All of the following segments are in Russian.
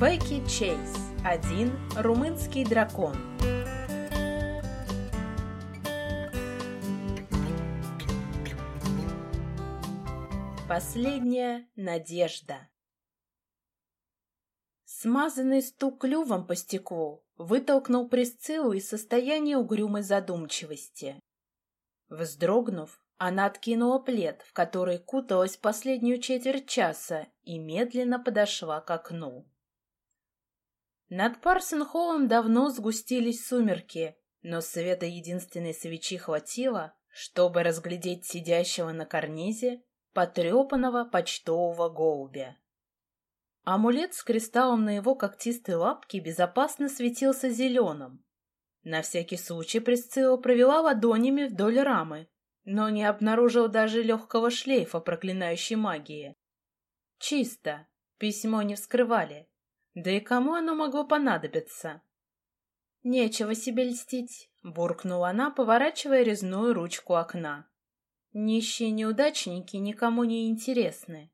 Бекки Чейз. Один румынский дракон. Последняя надежда. Смазанный стук клювом по стеклу вытолкнул Присциллу из состояния угрюмой задумчивости. Вздрогнув, она откинула плед, в который куталась последнюю четверть часа, и медленно подошла к окну. Над Парсенхоллом давно сгустились сумерки, но света единственной свечи хватило, чтобы разглядеть сидящего на карнизе потрепанного почтового голубя. Амулет с кристаллом на его когтистой лапке безопасно светился зеленым. На всякий случай Присцилла провела ладонями вдоль рамы, но не обнаружил даже легкого шлейфа проклинающей магии. Чисто, письмо не вскрывали. Да и кому оно могло понадобиться? «Нечего себе льстить», — буркнула она, поворачивая резную ручку окна. «Нищие неудачники никому не интересны».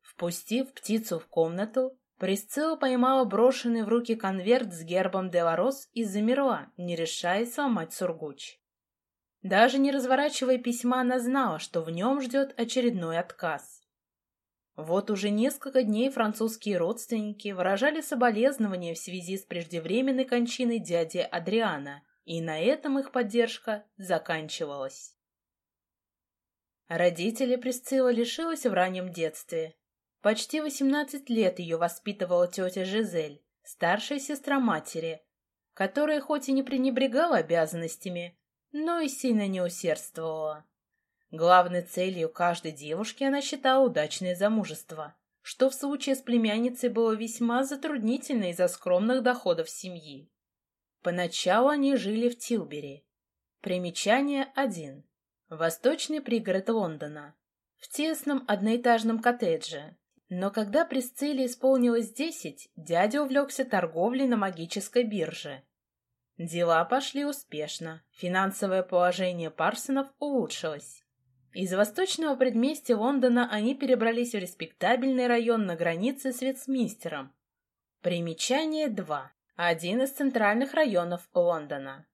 Впустив птицу в комнату, Присцилла поймала брошенный в руки конверт с гербом Деларос и замерла, не решаясь сломать сургуч. Даже не разворачивая письма, она знала, что в нем ждет очередной отказ. Вот уже несколько дней французские родственники выражали соболезнования в связи с преждевременной кончиной дяди Адриана, и на этом их поддержка заканчивалась. Родители Присцилла лишилась в раннем детстве. Почти 18 лет ее воспитывала тетя Жизель, старшая сестра матери, которая хоть и не пренебрегала обязанностями, но и сильно не усердствовала. Главной целью каждой девушки она считала удачное замужество, что в случае с племянницей было весьма затруднительно из-за скромных доходов семьи. Поначалу они жили в Тилбери. Примечание 1. Восточный пригород Лондона. В тесном одноэтажном коттедже. Но когда Присцилле исполнилось десять, дядя увлекся торговлей на магической бирже Дела пошли успешно, финансовое положение Парсонов улучшилось. Из восточного предместья Лондона они перебрались в респектабельный район на границе с Ветсминстером. Примечание 2. Один из центральных районов Лондона.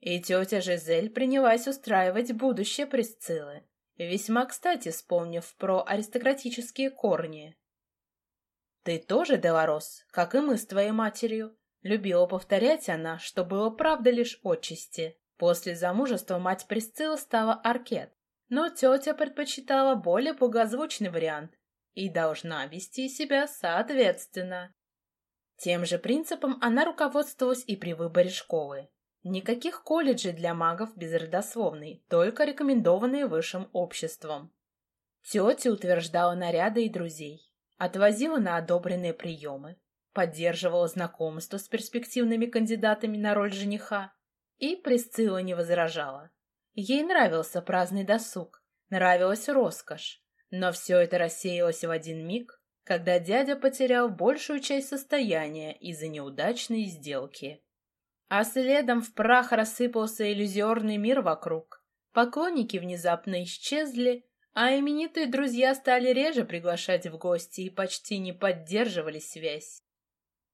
И тетя Жизель принялась устраивать будущее Присциллы, весьма кстати вспомнив про аристократические корни. «Ты тоже, Деларос, как и мы с твоей матерью, Любила повторять она, что было правда лишь отчасти. После замужества мать Присцилла стала Аркет, но тетя предпочитала более благозвучный вариант и должна вести себя соответственно. Тем же принципом она руководствовалась и при выборе школы. Никаких колледжей для магов без родословной, только рекомендованные высшим обществом. Тетя утверждала наряды и друзей, отвозила на одобренные приемы, поддерживала знакомство с перспективными кандидатами на роль жениха, и Присцилла не возражала. Ей нравился праздный досуг, нравилась роскошь, но все это рассеялось в один миг, когда дядя потерял большую часть состояния из-за неудачной сделки. А следом в прах рассыпался иллюзорный мир вокруг. Поклонники внезапно исчезли, а именитые друзья стали реже приглашать в гости и почти не поддерживали связь.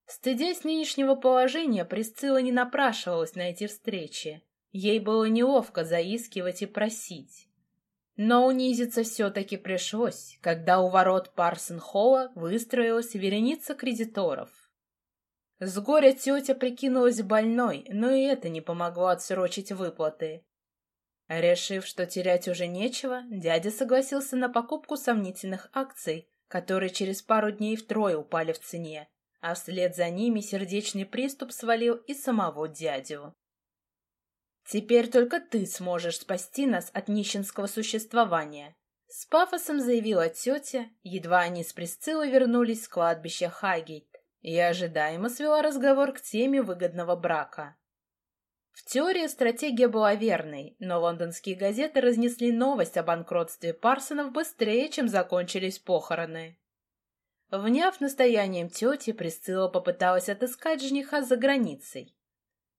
Стыдясь нынешнего положения, Присцилла не напрашивалась на эти встречи. Ей было неловко заискивать и просить. Но унизиться все-таки пришлось, когда у ворот Парсон-Холла выстроилась вереница кредиторов. С горя тетя прикинулась больной, но и это не помогло отсрочить выплаты. Решив, что терять уже нечего, дядя согласился на покупку сомнительных акций, которые через пару дней втрое упали в цене а вслед за ними сердечный приступ свалил и самого дядю. «Теперь только ты сможешь спасти нас от нищенского существования», — с пафосом заявила тетя, едва они с Присциллой вернулись с кладбища Хагейт, и ожидаемо свела разговор к теме выгодного брака. В теории стратегия была верной, но лондонские газеты разнесли новость о банкротстве Парсонов быстрее, чем закончились похороны. Вняв настоянием тети, Присцилла попыталась отыскать жениха за границей.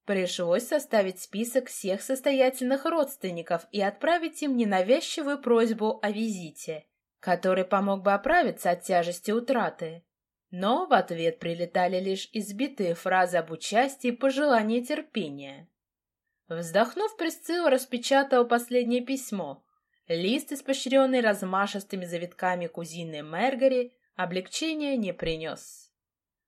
Пришлось составить список всех состоятельных родственников и отправить им ненавязчивую просьбу о визите, который помог бы оправиться от тяжести утраты. Но в ответ прилетали лишь избитые фразы об участии и пожелания терпения. Вздохнув, Присцилла распечатала последнее письмо. Лист, испощренный размашистыми завитками кузины Мэргари, облегчения не принес.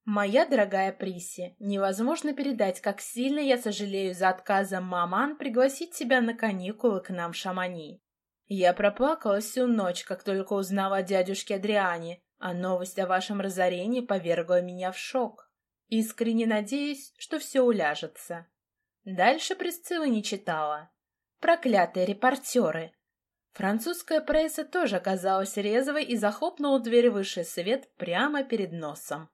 «Моя дорогая Приси, невозможно передать, как сильно я сожалею за отказом маман пригласить тебя на каникулы к нам в Шамани. Я проплакала всю ночь, как только узнала о дядюшке Адриане, а новость о вашем разорении повергла меня в шок. Искренне надеюсь, что все уляжется. Дальше Присцилла не читала. Проклятые репортеры! Французская пресса тоже оказалась резвой и захлопнула дверь высший свет прямо перед носом.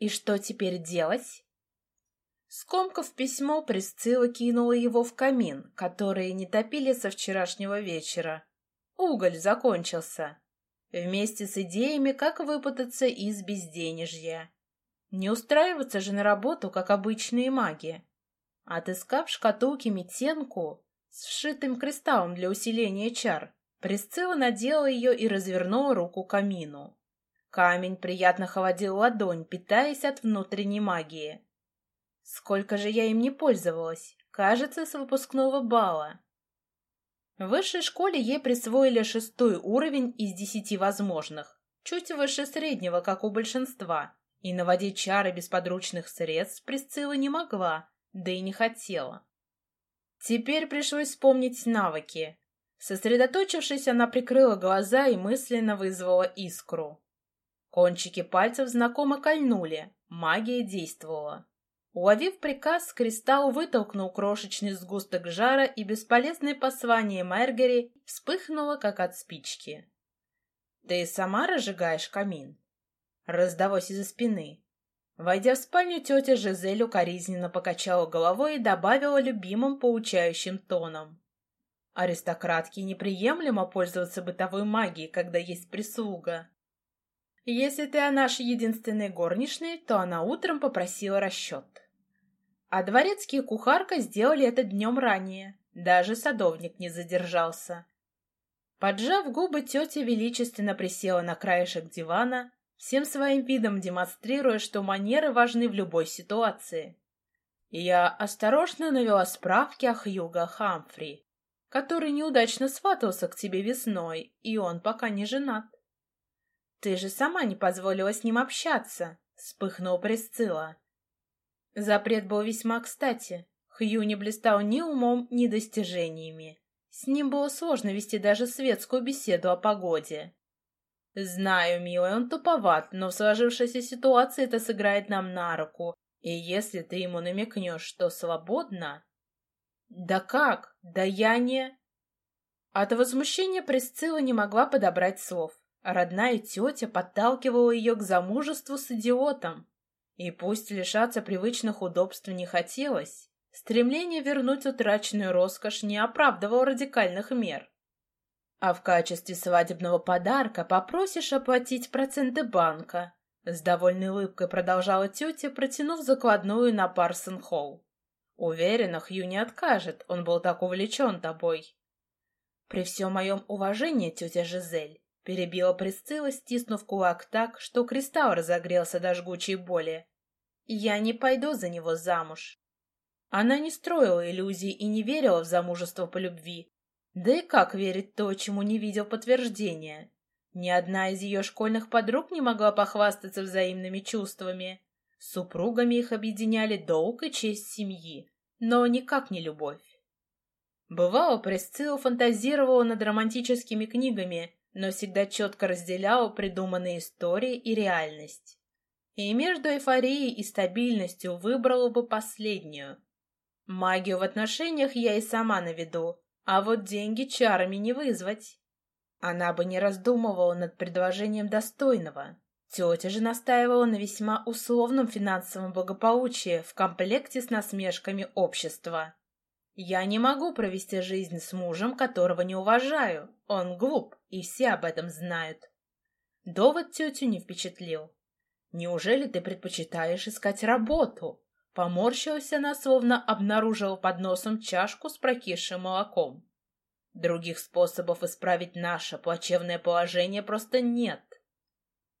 И что теперь делать? Скомкав письмо, Присцилла кинула его в камин, который не топили со вчерашнего вечера. Уголь закончился. Вместе с идеями, как выпутаться из безденежья. Не устраиваться же на работу, как обычные маги. Отыскав в шкатулке метенку с вшитым кристаллом для усиления чар, Присцилла надела ее и развернула руку к камину. Камень приятно холодил ладонь, питаясь от внутренней магии. Сколько же я им не пользовалась, кажется, с выпускного бала. В высшей школе ей присвоили шестой уровень из десяти возможных, чуть выше среднего, как у большинства, и наводить чары без подручных средств Присцилла не могла, да и не хотела. Теперь пришлось вспомнить навыки. Сосредоточившись, она прикрыла глаза и мысленно вызвала искру. Кончики пальцев знакомо кольнули, магия действовала. Уловив приказ, Кристалл вытолкнул крошечный сгусток жара, и бесполезное послание Мэргери вспыхнуло, как от спички. «Ты сама разжигаешь камин?» Раздалось из-за спины. Войдя в спальню, тетя Жизель укоризненно покачала головой и добавила любимым поучающим тоном. Аристократке неприемлемо пользоваться бытовой магией, когда есть прислуга. Если ты о нашей единственной горничной, то она утром попросила расчет. А дворецкий и кухарка сделали это днем ранее. Даже садовник не задержался. Поджав губы, тетя величественно присела на краешек дивана, всем своим видом демонстрируя, что манеры важны в любой ситуации. Я осторожно навела справки о Хьюго Хамфри, который неудачно сватался к тебе весной, и он пока не женат. «Ты же сама не позволила с ним общаться!» — вспыхнула Присцилла. Запрет был весьма кстати. Хью не блистал ни умом, ни достижениями. С ним было сложно вести даже светскую беседу о погоде. «Знаю, милый, он туповат, но в сложившейся ситуации это сыграет нам на руку. И если ты ему намекнешь, что свободно...» «Да как? Да я не...» От возмущения Присцилла не могла подобрать слов. Родная тетя подталкивала ее к замужеству с идиотом. И пусть лишаться привычных удобств не хотелось, стремление вернуть утраченную роскошь не оправдывало радикальных мер. А в качестве свадебного подарка попросишь оплатить проценты банка. С довольной улыбкой продолжала тетя, протянув закладную на Парсон-Холл. Уверена, Хью не откажет, он был так увлечен тобой. При всем моем уважении, тетя Жизель, Перебила Присцилла, стиснув кулак так, что кристалл разогрелся до жгучей боли. «Я не пойду за него замуж». Она не строила иллюзий и не верила в замужество по любви. Да и как верить то, чему не видел подтверждения? Ни одна из ее школьных подруг не могла похвастаться взаимными чувствами. Супругами их объединяли долг и честь семьи, но никак не любовь. Бывало, Пресцилла фантазировала над романтическими книгами, но всегда четко разделял придуманные истории и реальность. И между эйфорией и стабильностью выбрала бы последнюю. Магию в отношениях я и сама наведу, а вот деньги чарами не вызвать. Она бы не раздумывала над предложением достойного. Тетя же настаивала на весьма условном финансовом благополучии в комплекте с насмешками общества. Я не могу провести жизнь с мужем, которого не уважаю. Он глуп, и все об этом знают. Довод тетю не впечатлил. Неужели ты предпочитаешь искать работу? Поморщилась она, словно обнаружила под носом чашку с прокисшим молоком. Других способов исправить наше плачевное положение просто нет.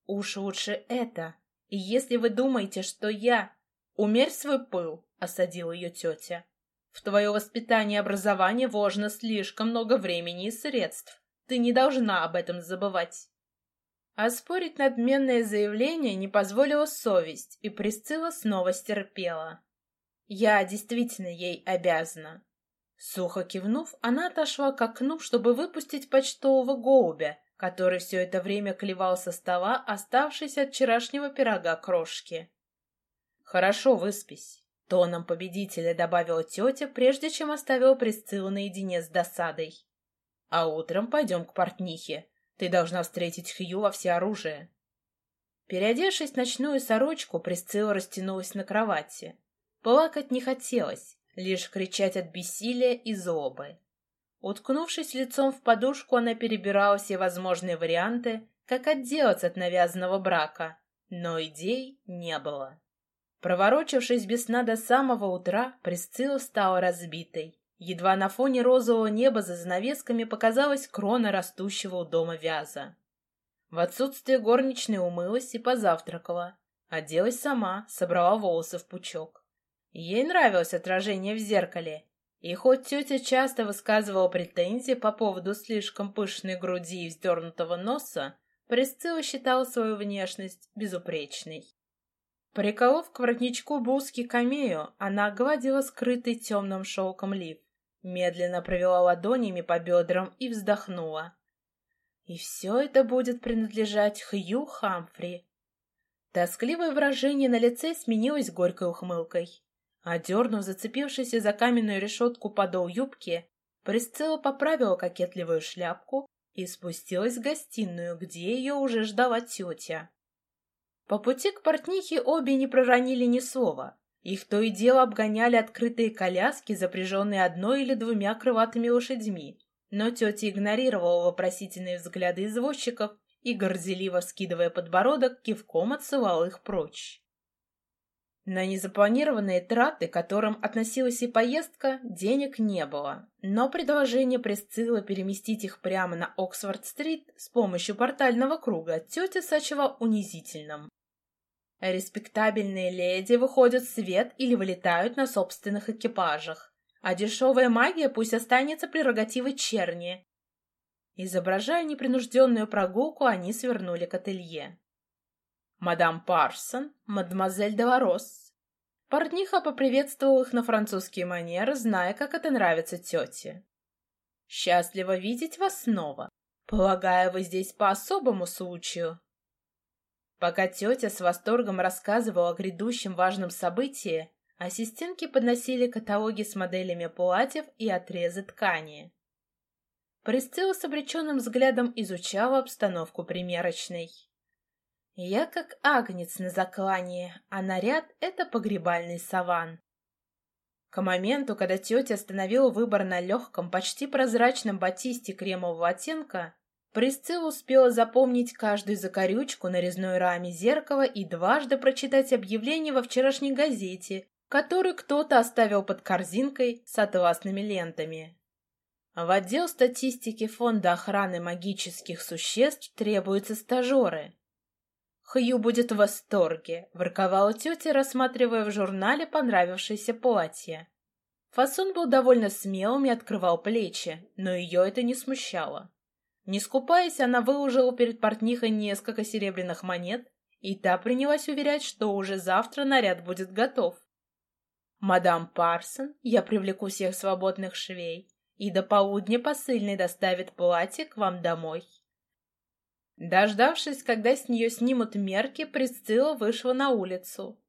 Уж лучше это, И если вы думаете, что я... Умерь свой пыл, — осадила ее тетя. В твое воспитание и образование вложено слишком много времени и средств. Ты не должна об этом забывать. Оспорить надменное заявление не позволила совесть, и Присцилла снова стерпела. Я действительно ей обязана. Сухо кивнув, она отошла к окну, чтобы выпустить почтового голубя, который все это время клевал со стола оставшись от вчерашнего пирога крошки. «Хорошо, выспись», — тоном победителя добавила тетя, прежде чем оставила Присциллу наедине с досадой. «А утром пойдем к портнихе. Ты должна встретить Хью во всеоружие». Переодевшись в ночную сорочку, Присцилла растянулась на кровати. Плакать не хотелось, лишь кричать от бессилия и злобы. Уткнувшись лицом в подушку, она перебирала все возможные варианты, как отделаться от навязанного брака, но идей не было. Проворочившись без сна до самого утра, Присцилла стала разбитой. Едва на фоне розового неба за занавесками показалась крона растущего у дома вяза. В отсутствие горничной умылась и позавтракала. Оделась сама, собрала волосы в пучок. Ей нравилось отражение в зеркале, и хоть тетя часто высказывала претензии по поводу слишком пышной груди и вздернутого носа, Присцилла считала свою внешность безупречной. Приколов к воротничку блузки камею, она гладила скрытый темным шелком лиф, медленно провела ладонями по бедрам и вздохнула. И все это будет принадлежать Хью Хамфри. Тоскливое выражение на лице сменилось горькой ухмылкой. Одернув зацепившийся за каменную решетку подол юбки, Присцилла поправила кокетливую шляпку и спустилась в гостиную, где ее уже ждала тетя. По пути к портнихе обе не проронили ни слова. Их то и дело обгоняли открытые коляски, запряженные одной или двумя крылатыми лошадьми. Но тетя игнорировала вопросительные взгляды извозчиков и, горделиво скидывая подбородок, кивком отсылала их прочь. На незапланированные траты, которым относилась и поездка, денег не было, но предложение Пресциллы переместить их прямо на Оксфорд-стрит с помощью портального круга тетя сочла унизительным. Респектабельные леди выходят в свет или вылетают на собственных экипажах, а дешевая магия пусть останется прерогативой черни. Изображая непринужденную прогулку, они свернули к ателье мадам Парсон, мадемуазель Деларос. Портниха поприветствовал их на французские манеры, зная, как это нравится тете. «Счастливо видеть вас снова. Полагаю, вы здесь по особому случаю». Пока тетя с восторгом рассказывала о грядущем важном событии, ассистентки подносили каталоги с моделями платьев и отрезы ткани. Присцилла с обреченным взглядом изучала обстановку примерочной. Я как агнец на заклании, а наряд — это погребальный саван. К моменту, когда тетя остановила выбор на легком, почти прозрачном батисте кремового оттенка, Присцилла успела запомнить каждую закорючку на резной раме зеркала и дважды прочитать объявление во вчерашней газете, которую кто-то оставил под корзинкой с атласными лентами. В отдел статистики Фонда охраны магических существ требуются стажеры. Хью будет в восторге», — ворковала тетя, рассматривая в журнале понравившееся платье. Фасон был довольно смелым и открывал плечи, но ее это не смущало. Не скупаясь, она выложила перед портнихой несколько серебряных монет, и та принялась уверять, что уже завтра наряд будет готов. «Мадам Парсон, я привлеку всех свободных швей, и до полудня посыльный доставит платье к вам домой». Дождавшись, когда с нее снимут мерки, Присцилла вышла на улицу.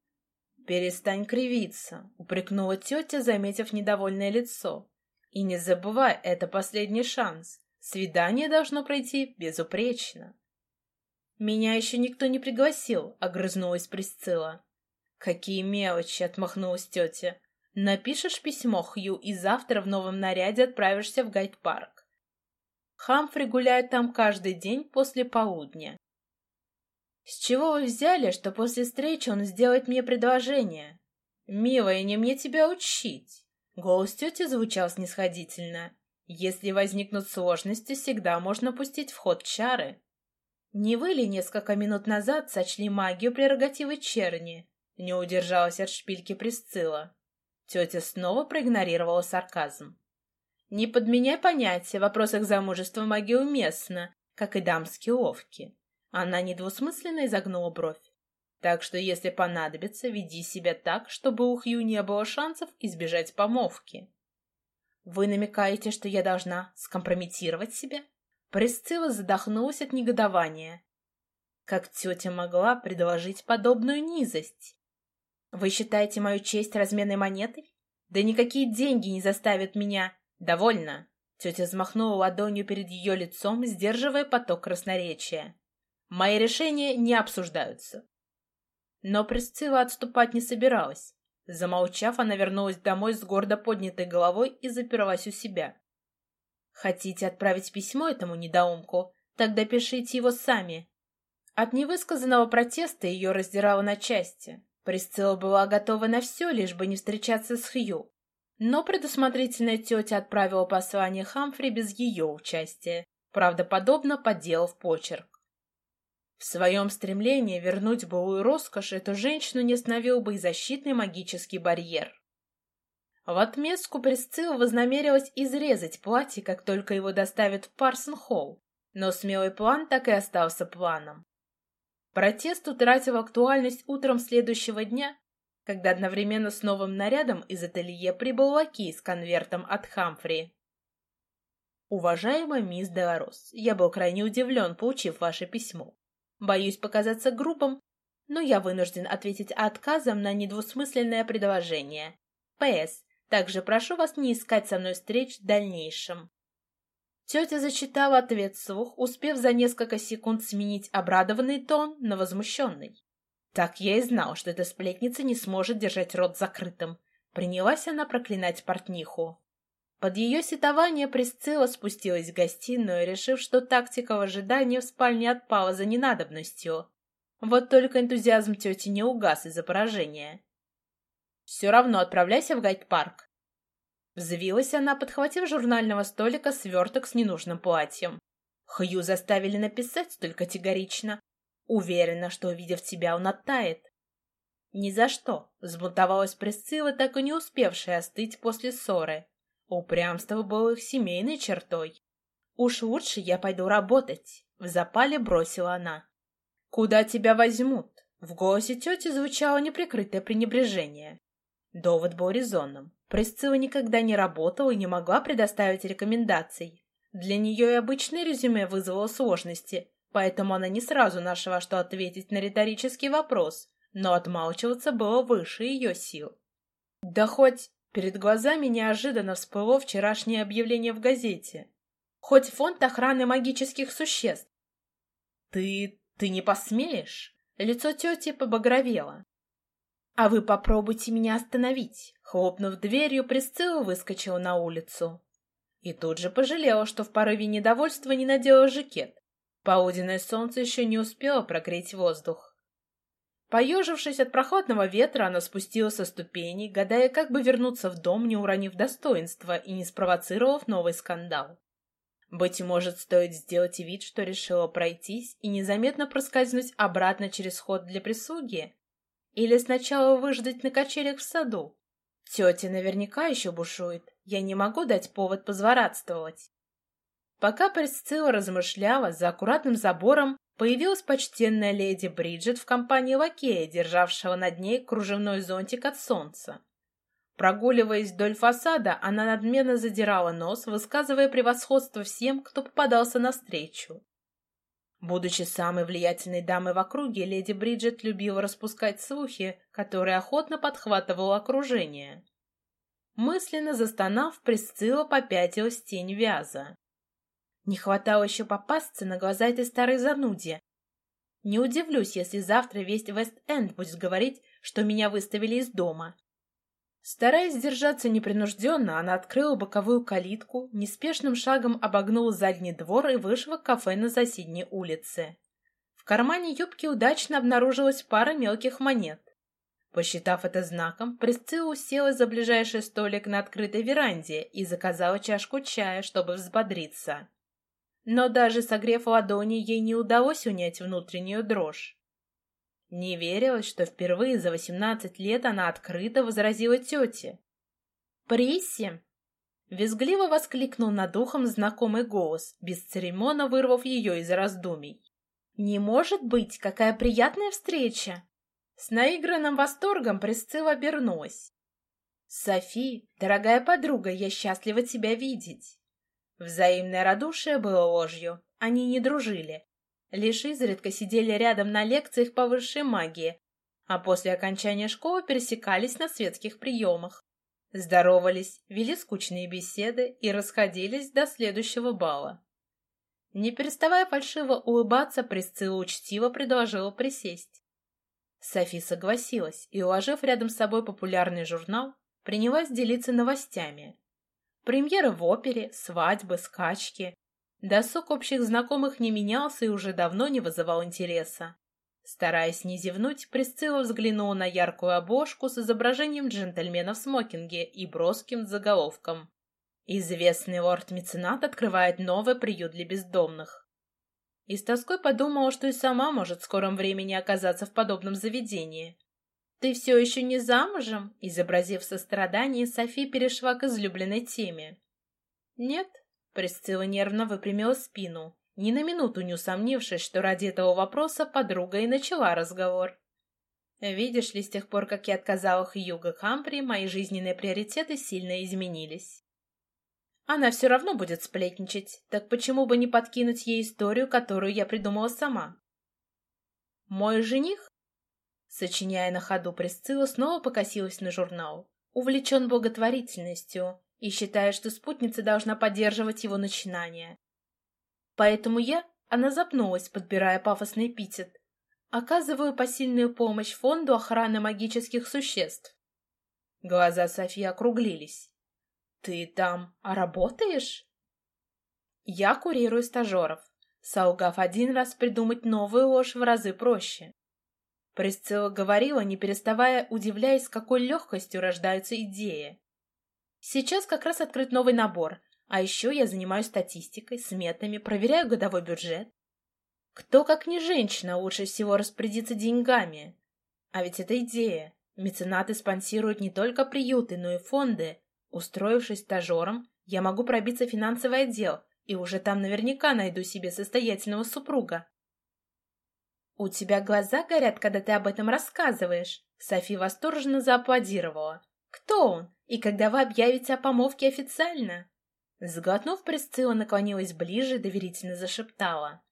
«Перестань кривиться», — упрекнула тетя, заметив недовольное лицо. «И не забывай, это последний шанс. Свидание должно пройти безупречно». «Меня еще никто не пригласил», — огрызнулась Присцилла. «Какие мелочи!» — отмахнулась тетя. «Напишешь письмо Хью и завтра в новом наряде отправишься в гайд-парк. Хамфри гуляет там каждый день после полудня. С чего вы взяли, что после встречи он сделает мне предложение? Милая, не мне тебя учить. Голос тети звучал снисходительно. Если возникнут сложности, всегда можно пустить в ход чары. Не вы ли несколько минут назад сочли магию прерогативы черни? Не удержалась от шпильки Присцилла. Тетя снова проигнорировала сарказм. Не подменяй понятия, в вопросах замужества магии уместна, как и дамские ловки. Она недвусмысленно изогнула бровь. Так что, если понадобится, веди себя так, чтобы у Хью не было шансов избежать помолвки. Вы намекаете, что я должна скомпрометировать себя? Присцилла задохнулась от негодования. Как тетя могла предложить подобную низость? Вы считаете мою честь разменной монетой? Да никакие деньги не заставят меня. Довольно. Тетя взмахнула ладонью перед ее лицом, сдерживая поток красноречия. Мои решения не обсуждаются. Но Присцилла отступать не собиралась. Замолчав, она вернулась домой с гордо поднятой головой и заперлась у себя. Хотите отправить письмо этому недоумку? Тогда пишите его сами. От невысказанного протеста ее раздирало на части. Присцилла была готова на все, лишь бы не встречаться с Хью. Но предусмотрительная тетя отправила послание Хамфри без ее участия, правдоподобно подделав почерк. В своем стремлении вернуть былую роскошь эту женщину не остановил бы и защитный магический барьер. В отместку Присцилла вознамерилась изрезать платье, как только его доставят в Парсон-Холл, но смелый план так и остался планом. Протест утратил актуальность утром следующего дня, когда одновременно с новым нарядом из ателье прибыл лакей с конвертом от Хамфри. «Уважаемая мисс Деларос, я был крайне удивлен, получив ваше письмо. Боюсь показаться грубым, но я вынужден ответить отказом на недвусмысленное предложение. П.С. Также прошу вас не искать со мной встреч в дальнейшем. Тетя зачитала ответ вслух, успев за несколько секунд сменить обрадованный тон на возмущенный. Так я и знал, что эта сплетница не сможет держать рот закрытым. Принялась она проклинать портниху. Под ее сетование Присцилла спустилась в гостиную, решив, что тактика в ожидании в спальне отпала за ненадобностью. Вот только энтузиазм тети не угас из-за поражения. «Все равно отправляйся в гайд-парк». Взвилась она, подхватив журнального столика сверток с ненужным платьем. Хью заставили написать столь категорично. Уверена, что, увидев тебя, он оттает. «Ни за что!» — взбунтовалась Присцилла, так и не успевшая остыть после ссоры. Упрямство было их семейной чертой. «Уж лучше я пойду работать», — в запале бросила она. «Куда тебя возьмут?» В голосе тети звучало неприкрытое пренебрежение. Довод был резонным. Присцилла никогда не работала и не могла предоставить рекомендаций. Для нее и обычное резюме вызвало сложности, поэтому она не сразу нашла, что ответить на риторический вопрос, но отмалчиваться было выше ее сил. Да хоть Перед глазами неожиданно всплыло вчерашнее объявление в газете. Хоть фонд охраны магических существ. Ты... ты не посмеешь? Лицо тети побагровело. А вы попробуйте меня остановить. Хлопнув дверью, Присцилла выскочила на улицу. И тут же пожалела, что в порыве недовольства не надела жакет. Полуденное солнце еще не успело прогреть воздух. Поежившись от прохладного ветра, она спустилась со ступеней, гадая, как бы вернуться в дом, не уронив достоинства и не спровоцировав новый скандал. Быть может, стоит сделать вид, что решила пройтись и незаметно проскользнуть обратно через ход для прислуги? Или сначала выждать на качелях в саду? Тетя наверняка еще бушует. Я не могу дать повод позворадствовать. Пока Присцилла размышляла, за аккуратным забором появилась почтенная леди Бриджит в компании лакея, державшего над ней кружевной зонтик от солнца. Прогуливаясь вдоль фасада, она надменно задирала нос, высказывая превосходство всем, кто попадался навстречу. Будучи самой влиятельной дамой в округе, леди Бриджит любила распускать слухи, которые охотно подхватывало окружение. Мысленно застонав, Присцилла попятилась тень вяза. Не хватало еще попасться на глаза этой старой зануде. Не удивлюсь, если завтра весь Вест-Энд будет говорить, что меня выставили из дома. Стараясь держаться непринужденно, она открыла боковую калитку, неспешным шагом обогнула задний двор и вышла в кафе на соседней улице. В кармане юбки удачно обнаружилась пара мелких монет. Посчитав это знаком, Присцилла уселась за ближайший столик на открытой веранде и заказала чашку чая, чтобы взбодриться. Но даже согрев ладони, ей не удалось унять внутреннюю дрожь. Не верилось, что впервые за восемнадцать лет она открыто возразила тете. «Присси!» Визгливо воскликнул над ухом знакомый голос, бесцеремонно вырвав ее из раздумий. «Не может быть! Какая приятная встреча!» С наигранным восторгом Присцилла обернулась. «Софи, дорогая подруга, я счастлива тебя видеть!» Взаимное радушие было ложью, они не дружили. Лишь изредка сидели рядом на лекциях по высшей магии, а после окончания школы пересекались на светских приемах. Здоровались, вели скучные беседы и расходились до следующего бала. Не переставая фальшиво улыбаться, Присцилла учтиво предложила присесть. Софи согласилась и, уложив рядом с собой популярный журнал, принялась делиться новостями. Премьеры в опере, свадьбы, скачки. Досуг общих знакомых не менялся и уже давно не вызывал интереса. Стараясь не зевнуть, Присцилла взглянула на яркую обложку с изображением джентльмена в смокинге и броским заголовком. Известный лорд-меценат открывает новый приют для бездомных. И с тоской подумала, что и сама может в скором времени оказаться в подобном заведении. «Ты все еще не замужем?» Изобразив сострадание, Софи перешла к излюбленной теме. «Нет», — Присцилла нервно выпрямила спину ни на минуту не усомнившись, что ради этого вопроса подруга и начала разговор. Видишь ли, с тех пор, как я отказала Хьюго Хампри, мои жизненные приоритеты сильно изменились. Она все равно будет сплетничать, так почему бы не подкинуть ей историю, которую я придумала сама? Мой жених, сочиняя на ходу Присцилла, снова покосилась на журнал, увлечен благотворительностью и считая, что спутница должна поддерживать его начинания. Поэтому я, она запнулась, подбирая пафосный эпитет, оказываю посильную помощь фонду охраны магических существ. Глаза Софии округлились. «Ты там работаешь?» «Я курирую стажеров», солгав один раз придумать новую ложь в разы проще. Присцилла говорила, не переставая, удивляясь, с какой легкостью рождаются идеи. Сейчас как раз открыт новый набор, а еще я занимаюсь статистикой, сметами, проверяю годовой бюджет. Кто, как не женщина, лучше всего распорядится деньгами? А ведь это идея. Меценаты спонсируют не только приюты, но и фонды. Устроившись стажером, я могу пробиться в финансовый отдел, и уже там наверняка найду себе состоятельного супруга. «У тебя глаза горят, когда ты об этом рассказываешь», — Софи восторженно зааплодировала. «Кто он? И когда вы объявите о помолвке официально?» Сглотнув, Присцилла наклонилась ближе и доверительно зашептала.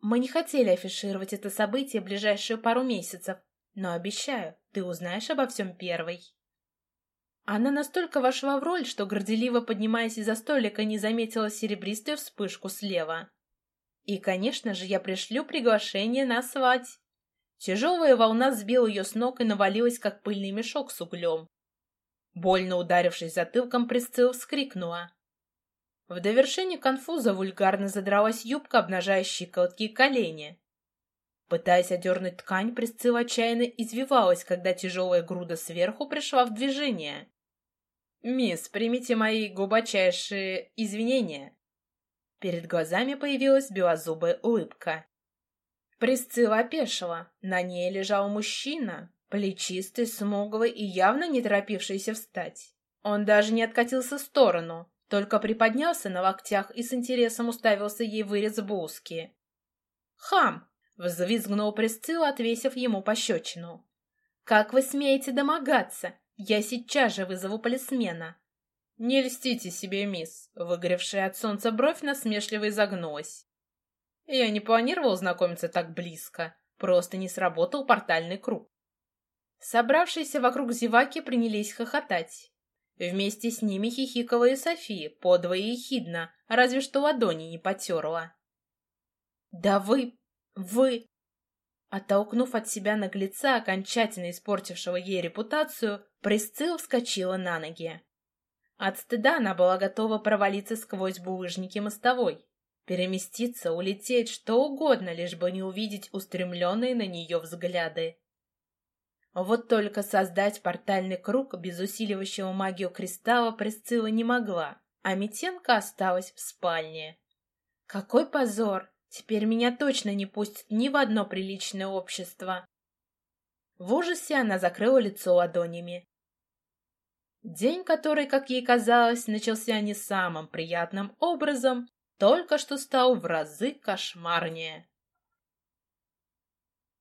«Мы не хотели афишировать это событие в ближайшие пару месяцев, но обещаю, ты узнаешь обо всем первой». Она настолько вошла в роль, что, горделиво поднимаясь из-за столика, не заметила серебристую вспышку слева. И, конечно же, я пришлю приглашение на свадь. Тяжелая волна сбила ее с ног и навалилась, как пыльный мешок с углем. Больно ударившись затылком, Присцилла вскрикнула. В довершение конфуза вульгарно задралась юбка, обнажая щиколотки и колени. Пытаясь одернуть ткань, Присцилла отчаянно извивалась, когда тяжелая груда сверху пришла в движение. «Мисс, примите мои глубочайшие извинения». Перед глазами появилась белозубая улыбка. Присцилла опешила. На ней лежал мужчина, плечистый, смуглый и явно не торопившийся встать. Он даже не откатился в сторону, только приподнялся на локтях и с интересом уставился ей вырез блузки. «Хам!» — взвизгнул Присцилла, отвесив ему пощечину. «Как вы смеете домогаться? Я сейчас же вызову полисмена!» «Не льстите себе, мисс!» — выгоревшая от солнца бровь насмешливо изогнулась. «Я не планировал знакомиться так близко, просто не сработал портальный круг». Собравшиеся вокруг зеваки принялись хохотать. Вместе с ними хихикала и София, подвое и хидно, разве что ладони не потерла. «Да вы... вы...» Оттолкнув от себя наглеца, окончательно испортившего ей репутацию, Присцилла вскочила на ноги. От стыда она была готова провалиться сквозь булыжники мостовой, переместиться, улететь, что угодно, лишь бы не увидеть устремленные на нее взгляды. Вот только создать портальный круг без усиливающего магию кристалла Присцилла не могла, а Митенка осталась в спальне. Какой позор! Теперь меня точно не пустят ни в одно приличное общество. В ужасе она закрыла лицо ладонями. День, который, как ей казалось, начался не самым приятным образом, только что стал в разы кошмарнее.